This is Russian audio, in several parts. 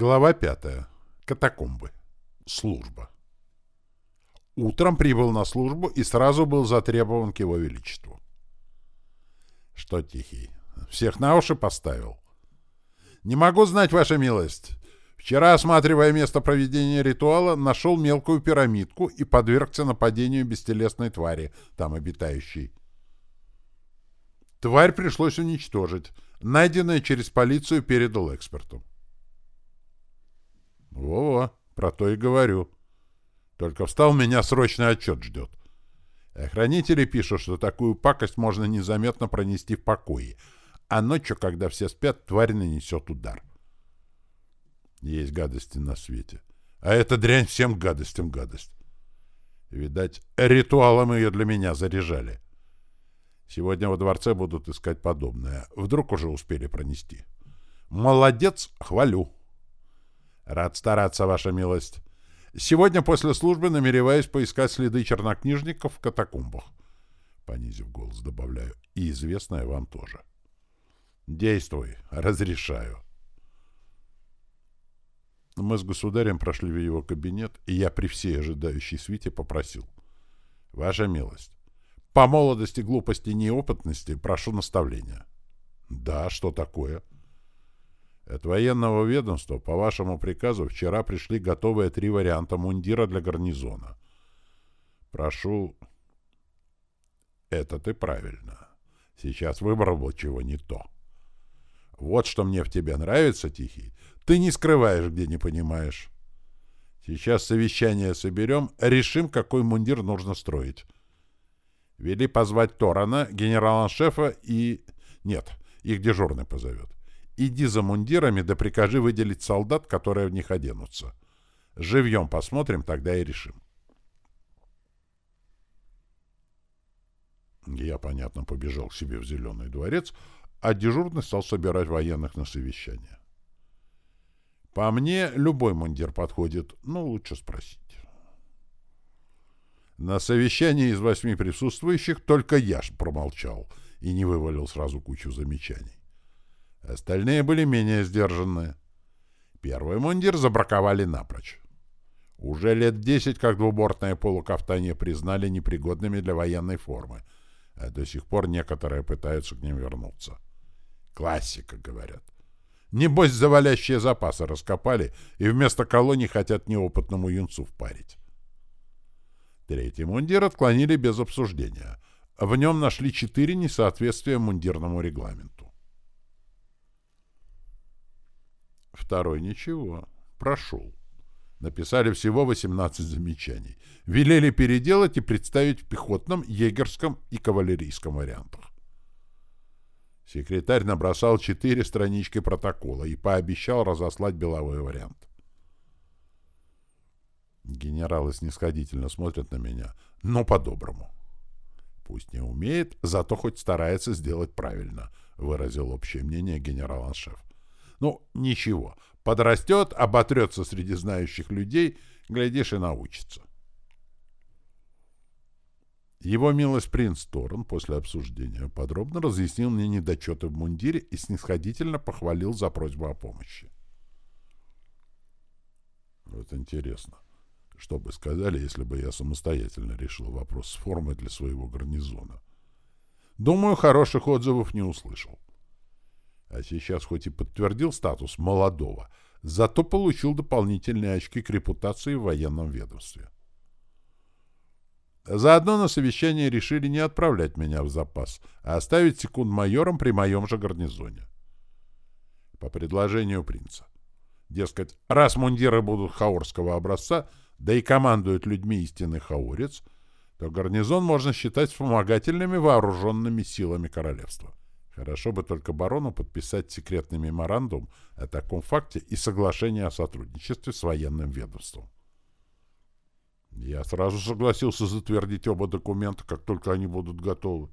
Глава пятая. Катакомбы. Служба. Утром прибыл на службу и сразу был затребован к его величеству. Что, Тихий, всех на уши поставил? Не могу знать, ваша милость. Вчера, осматривая место проведения ритуала, нашел мелкую пирамидку и подвергся нападению бестелесной твари, там обитающей. Тварь пришлось уничтожить. Найденное через полицию передал эксперту. Во-во, про то и говорю. Только встал, меня срочный отчет ждет. Охранители пишут, что такую пакость можно незаметно пронести в покое, а ночью, когда все спят, тварь нанесет удар. Есть гадости на свете. А эта дрянь всем гадостям гадость. Видать, ритуалом ее для меня заряжали. Сегодня во дворце будут искать подобное. Вдруг уже успели пронести. Молодец, хвалю. Рад стараться, ваша милость. Сегодня после службы намереваюсь поискать следы чернокнижников в катакомбах. Понизив голос, добавляю. И известное вам тоже. Действуй. Разрешаю. Мы с государем прошли в его кабинет, и я при всей ожидающей свите попросил. Ваша милость, по молодости, глупости неопытности прошу наставления. Да, что такое? — от военного ведомства по вашему приказу вчера пришли готовые три варианта мундира для гарнизона. Прошу... Это ты правильно. Сейчас выбрал был чего не то. Вот что мне в тебе нравится, Тихий. Ты не скрываешь, где не понимаешь. Сейчас совещание соберем, решим, какой мундир нужно строить. Вели позвать Торана, генерала-шефа и... Нет, их дежурный позовет. Иди за мундирами, да прикажи выделить солдат, которые в них оденутся. Живьем посмотрим, тогда и решим. Я, понятно, побежал к себе в Зеленый дворец, а дежурный стал собирать военных на совещание. По мне, любой мундир подходит, но лучше спросить. На совещании из восьми присутствующих только я промолчал и не вывалил сразу кучу замечаний. Остальные были менее сдержанные. Первый мундир забраковали напрочь. Уже лет десять как двубортное полукафтанье признали непригодными для военной формы, а до сих пор некоторые пытаются к ним вернуться. Классика, говорят. Небось, завалящие запасы раскопали и вместо колоний хотят неопытному юнцу впарить. Третий мундир отклонили без обсуждения. В нем нашли четыре несоответствия мундирному регламенту. Второй ничего. Прошел. Написали всего 18 замечаний. Велели переделать и представить в пехотном, егерском и кавалерийском вариантах. Секретарь набросал четыре странички протокола и пообещал разослать беловой вариант. Генералы снисходительно смотрят на меня, но по-доброму. Пусть не умеет, зато хоть старается сделать правильно, выразил общее мнение генерал-аншеф. Ну, ничего. Подрастет, оботрется среди знающих людей, глядишь и научится. Его милость принц Торн после обсуждения подробно разъяснил мне недочеты в мундире и снисходительно похвалил за просьбу о помощи. Вот интересно, что бы сказали, если бы я самостоятельно решил вопрос с формой для своего гарнизона? Думаю, хороших отзывов не услышал а сейчас хоть и подтвердил статус молодого, зато получил дополнительные очки к репутации в военном ведомстве. Заодно на совещание решили не отправлять меня в запас, а оставить секунд-майором при моем же гарнизоне. По предложению принца. Дескать, раз мундиры будут хаорского образца, да и командуют людьми истинный хаорец, то гарнизон можно считать вспомогательными вооруженными силами королевства. Хорошо бы только барону подписать секретный меморандум о таком факте и соглашение о сотрудничестве с военным ведомством. Я сразу согласился затвердить оба документа, как только они будут готовы.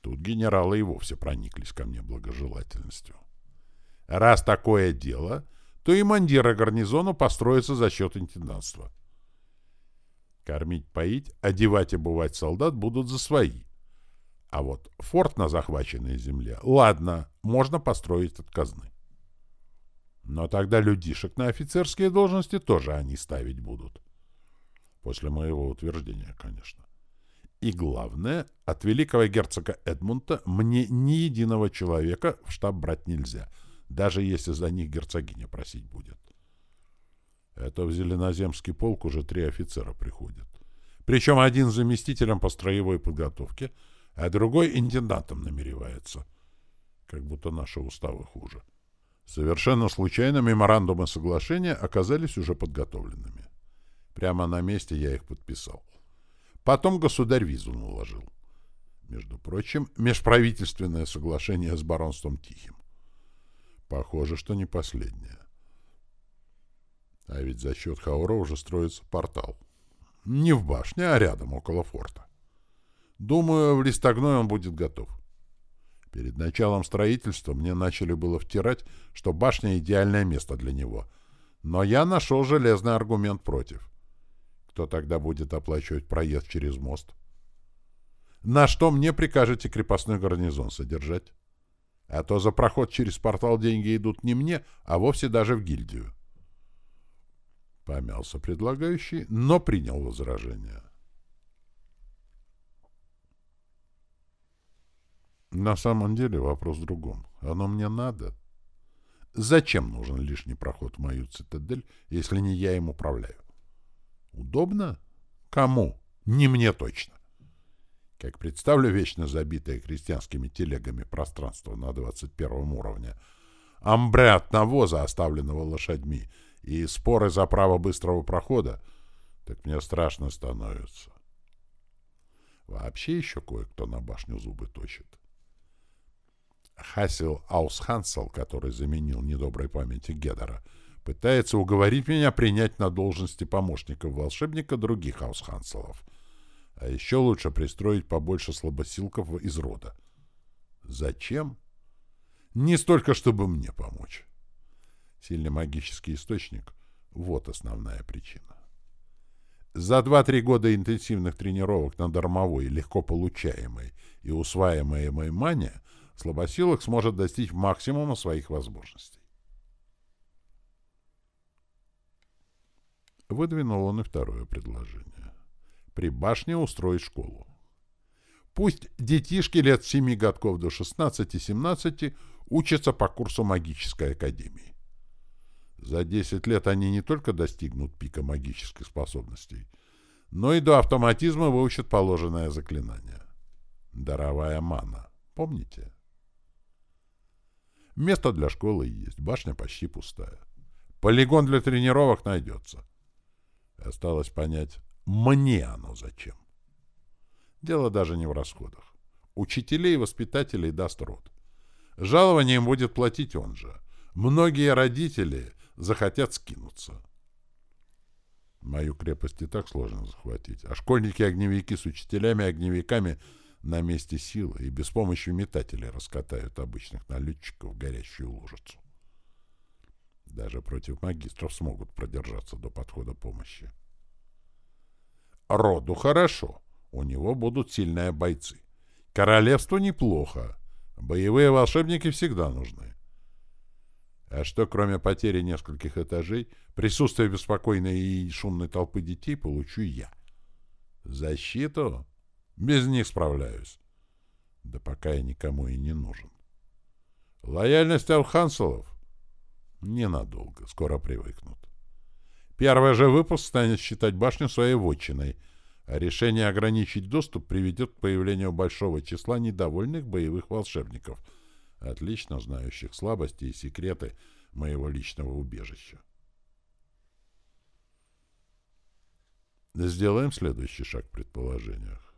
Тут генералы и вовсе прониклись ко мне благожелательностью. Раз такое дело, то и мандиры гарнизону построятся за счет интендантства. Кормить, поить, одевать и бывать солдат будут за свои — а вот форт на захваченной земле, ладно, можно построить от казны. Но тогда людишек на офицерские должности тоже они ставить будут. После моего утверждения, конечно. И главное, от великого герцога Эдмунда мне ни единого человека в штаб брать нельзя, даже если за них герцогиня просить будет. Это в Зеленоземский полк уже три офицера приходят. Причем один заместителем по строевой подготовке, а другой интендантом намеревается. Как будто наши уставы хуже. Совершенно случайно меморандумы соглашения оказались уже подготовленными. Прямо на месте я их подписал. Потом государь визу наложил. Между прочим, межправительственное соглашение с баронством Тихим. Похоже, что не последнее. А ведь за счет Хаура уже строится портал. Не в башне, а рядом, около форта. Думаю, в Листогной он будет готов. Перед началом строительства мне начали было втирать, что башня — идеальное место для него. Но я нашел железный аргумент против. Кто тогда будет оплачивать проезд через мост? На что мне прикажете крепостной гарнизон содержать? А то за проход через портал деньги идут не мне, а вовсе даже в гильдию. Помялся предлагающий, но принял возражение. На самом деле вопрос в другом. Оно мне надо. Зачем нужен лишний проход в мою цитадель, если не я им управляю? Удобно? Кому? Не мне точно. Как представлю вечно забитое крестьянскими телегами пространство на 21 уровне, амбре от навоза, оставленного лошадьми, и споры за право быстрого прохода, так мне страшно становится. Вообще еще кое-кто на башню зубы точит. Хасил Аусхансел, который заменил недоброй памяти Гедера, пытается уговорить меня принять на должности помощника волшебника других Аусханселов. А еще лучше пристроить побольше слабосилков из рода. Зачем? Не столько, чтобы мне помочь. Сильный магический источник — вот основная причина. За 2-3 года интенсивных тренировок на дармовой, легко получаемой и усваиваемой мане слабосилок сможет достичь максимума своих возможностей. Выдвинул он и второе предложение. При башне устроить школу. Пусть детишки лет 7 годков до 16-17 учатся по курсу магической академии. За 10 лет они не только достигнут пика магических способностей, но и до автоматизма выучат положенное заклинание. Даровая мана. Помните? Место для школы есть, башня почти пустая. Полигон для тренировок найдется. Осталось понять, мне оно зачем. Дело даже не в расходах. Учителей и воспитателей даст род. Жалование им будет платить он же. Многие родители захотят скинуться. Мою крепость и так сложно захватить, а школьники-огневики с учителями-огневиками на месте силы и без помощи метателей раскатают обычных налетчиков в горящую лужицу. Даже против магистров смогут продержаться до подхода помощи. Роду хорошо, у него будут сильные бойцы. Королевству неплохо, боевые волшебники всегда нужны. А что, кроме потери нескольких этажей, присутствие беспокойной и шумной толпы детей получу я? Защиту? Без них справляюсь. Да пока я никому и не нужен. Лояльность Алханселов? Ненадолго, скоро привыкнут. Первый же выпуск станет считать башню своей вотчиной, а решение ограничить доступ приведет к появлению большого числа недовольных боевых волшебников — отлично знающих слабости и секреты моего личного убежища. Сделаем следующий шаг в предположениях.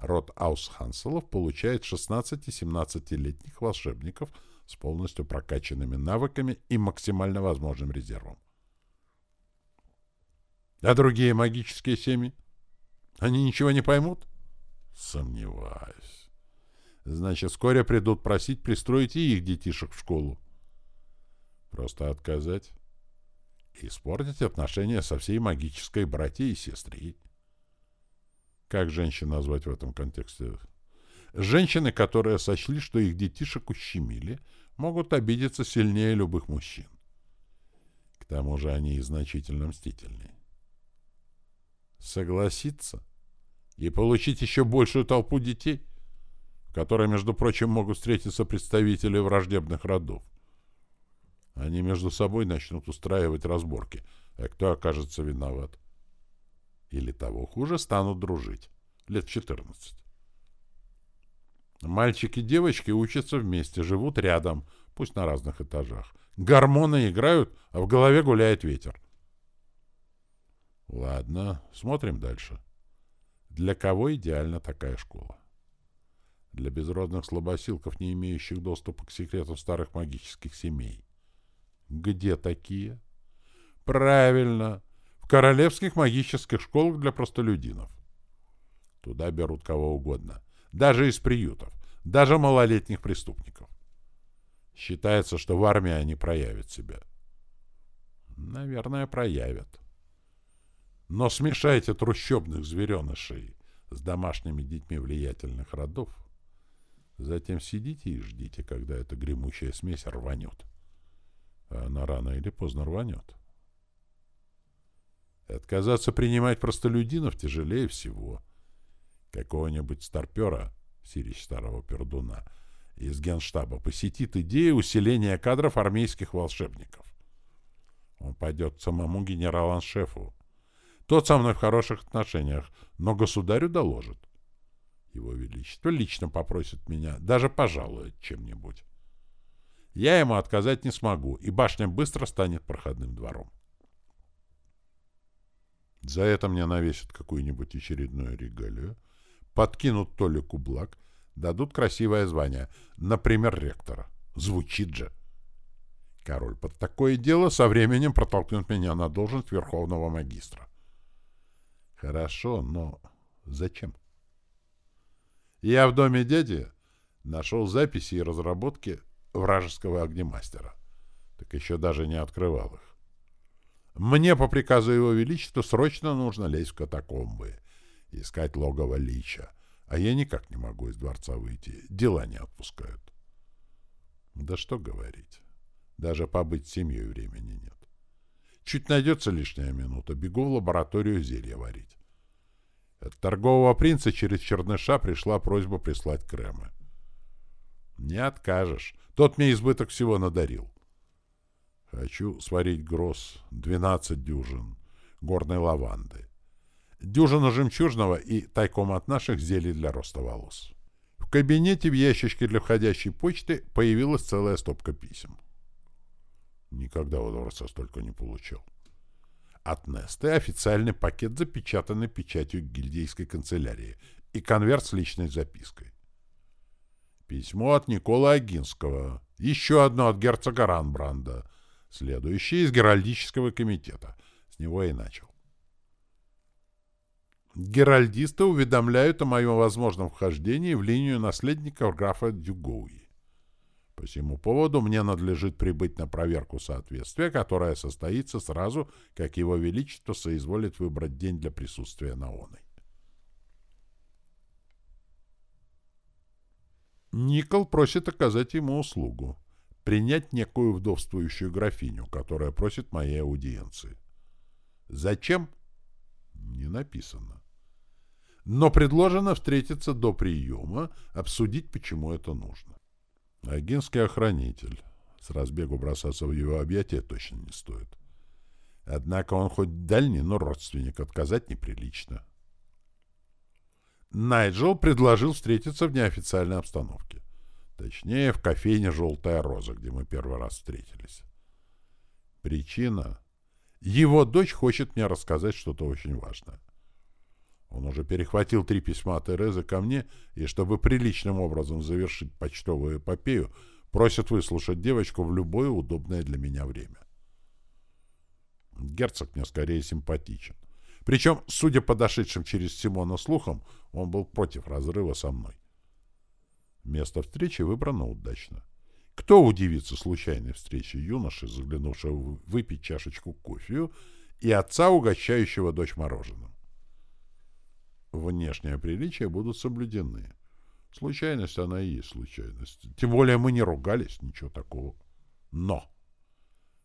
Род Аусханселов получает 16-17-летних волшебников с полностью прокачанными навыками и максимально возможным резервом. А другие магические семьи? Они ничего не поймут? Сомневаюсь. Значит, вскоре придут просить пристроить и их детишек в школу. Просто отказать и испортить отношения со всей магической братьей и сестрой. Как женщин назвать в этом контексте? Женщины, которые сочли, что их детишек ущемили, могут обидеться сильнее любых мужчин. К тому же они и значительно мстительнее. Согласиться и получить еще большую толпу детей, в которой, между прочим, могут встретиться представители враждебных родов. Они между собой начнут устраивать разборки, а кто окажется виноват? Или того хуже, станут дружить. Лет 14. Мальчики и девочки учатся вместе, живут рядом, пусть на разных этажах. Гормоны играют, а в голове гуляет ветер. Ладно, смотрим дальше. Для кого идеальна такая школа? Для безродных слабосилков, не имеющих доступа к секретам старых магических семей. Где такие? Правильно, королевских магических школах для простолюдинов. Туда берут кого угодно, даже из приютов, даже малолетних преступников. Считается, что в армии они проявят себя. Наверное, проявят. Но смешайте трущобных зверенышей с домашними детьми влиятельных родов, затем сидите и ждите, когда эта гремучая смесь рванет. А она рано или поздно рванет. Отказаться принимать простолюдинов тяжелее всего. Какого-нибудь старпера, сирич старого пердуна, из генштаба посетит идея усиления кадров армейских волшебников. Он пойдет к самому генерал-аншефу. Тот со мной в хороших отношениях, но государю доложит. Его Величество лично попросит меня, даже пожалует чем-нибудь. Я ему отказать не смогу, и башня быстро станет проходным двором. За это мне навесят какую-нибудь очередную регалию, подкинут Толику благ, дадут красивое звание, например, ректора. Звучит же. Король под такое дело со временем протолкнет меня на должность верховного магистра. Хорошо, но зачем? Я в доме дяди нашел записи и разработки вражеского огнемастера. Так еще даже не открывал их. Мне по приказу его величества срочно нужно лезть в катакомбы, искать логово Лича, а я никак не могу из дворца выйти, дела не отпускают. Да что говорить, даже побыть с семьей времени нет. Чуть найдется лишняя минута, бегу в лабораторию зелья варить. От торгового принца через Черныша пришла просьба прислать кремы. Не откажешь. Тот мне избыток всего надарил. Хочу сварить гроз, двенадцать дюжин, горной лаванды, дюжину жемчужного и, тайком от наших, зелий для роста волос. В кабинете в ящичке для входящей почты появилась целая стопка писем. Никогда у дворца столько не получил. От Несты официальный пакет, запечатанный печатью гильдейской канцелярии, и конверт с личной запиской. Письмо от Никола Агинского, еще одно от герцога Ранбранда, следующее из Геральдического комитета. С него и начал. Геральдисты уведомляют о моем возможном вхождении в линию наследников графа Дюгоуи. По всему поводу мне надлежит прибыть на проверку соответствия, которая состоится сразу, как его величество соизволит выбрать день для присутствия на оной. Никол просит оказать ему услугу — принять некую вдовствующую графиню, которая просит моей аудиенции. Зачем? Не написано. Но предложено встретиться до приема, обсудить, почему это нужно. Агинский охранитель. С разбегу бросаться в его объятия точно не стоит. Однако он хоть дальний, но родственник, отказать неприлично. Найджел предложил встретиться в неофициальной обстановке. Точнее, в кофейне «Желтая роза», где мы первый раз встретились. Причина? Его дочь хочет мне рассказать что-то очень важное. Он уже перехватил три письма Терезы ко мне, и чтобы приличным образом завершить почтовую эпопею, просит выслушать девочку в любое удобное для меня время. Герцог мне скорее симпатичен. Причем, судя по дошедшим через Симона слухам, он был против разрыва со мной. Место встречи выбрано удачно. Кто удивится случайной встрече юноши, заглянувшего выпить чашечку кофе, и отца, угощающего дочь мороженым? Внешние приличия будут соблюдены. Случайность она и есть случайность. Тем более мы не ругались, ничего такого. Но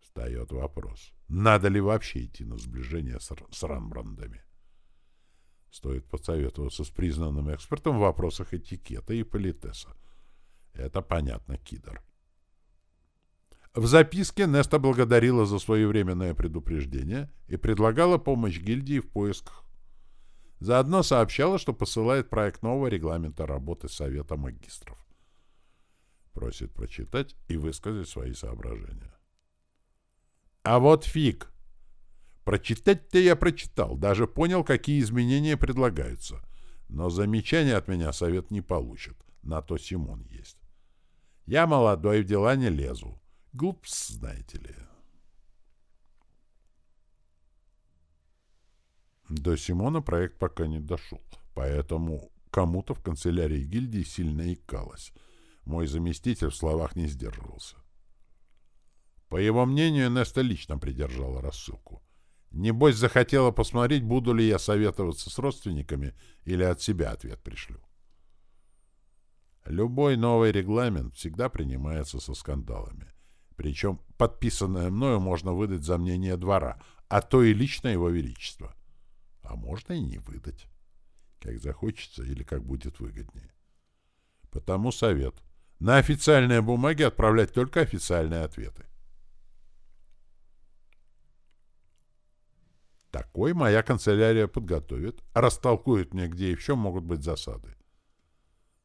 встает вопрос, надо ли вообще идти на сближение с, с Рамбрандами. Стоит посоветоваться с признанным экспертом в вопросах этикета и политеса. Это понятно, Кидр. В записке Неста благодарила за своевременное предупреждение и предлагала помощь гильдии в поисках. Заодно сообщала, что посылает проект нового регламента работы Совета магистров. Просит прочитать и высказать свои соображения. А вот фиг! Прочитать-то я прочитал, даже понял, какие изменения предлагаются. Но замечания от меня совет не получит. На то Симон есть. Я молодой, в дела не лезу. Глупс, знаете ли. До Симона проект пока не дошел, поэтому кому-то в канцелярии гильдии сильно икалось. Мой заместитель в словах не сдерживался. По его мнению, Неста лично придержала рассылку. Небось, захотела посмотреть, буду ли я советоваться с родственниками или от себя ответ пришлю. Любой новый регламент всегда принимается со скандалами. Причем подписанное мною можно выдать за мнение двора, а то и лично его величество. А можно и не выдать. Как захочется или как будет выгоднее. Потому совет. На официальные бумаги отправлять только официальные ответы. Такой моя канцелярия подготовит, растолкует мне, где еще могут быть засады.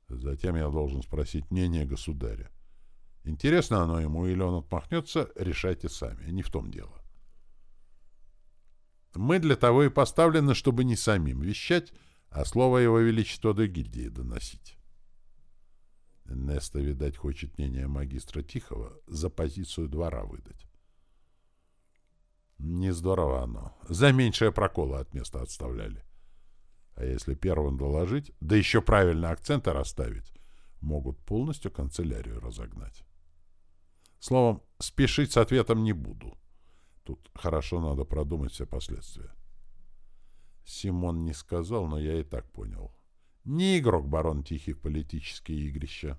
Затем я должен спросить мнение государя. Интересно оно ему, или он отмахнется, решайте сами, не в том дело. Мы для того и поставлены, чтобы не самим вещать, а слово его величества до гильдии доносить. Неста, видать, хочет мнение магистра Тихого за позицию двора выдать. Не здорово оно. За меньшее прокола от места отставляли. А если первым доложить, да еще правильно акценты расставить, могут полностью канцелярию разогнать. Словом, спешить с ответом не буду. Тут хорошо надо продумать все последствия. Симон не сказал, но я и так понял. Не игрок барон Тихий в политические игрища.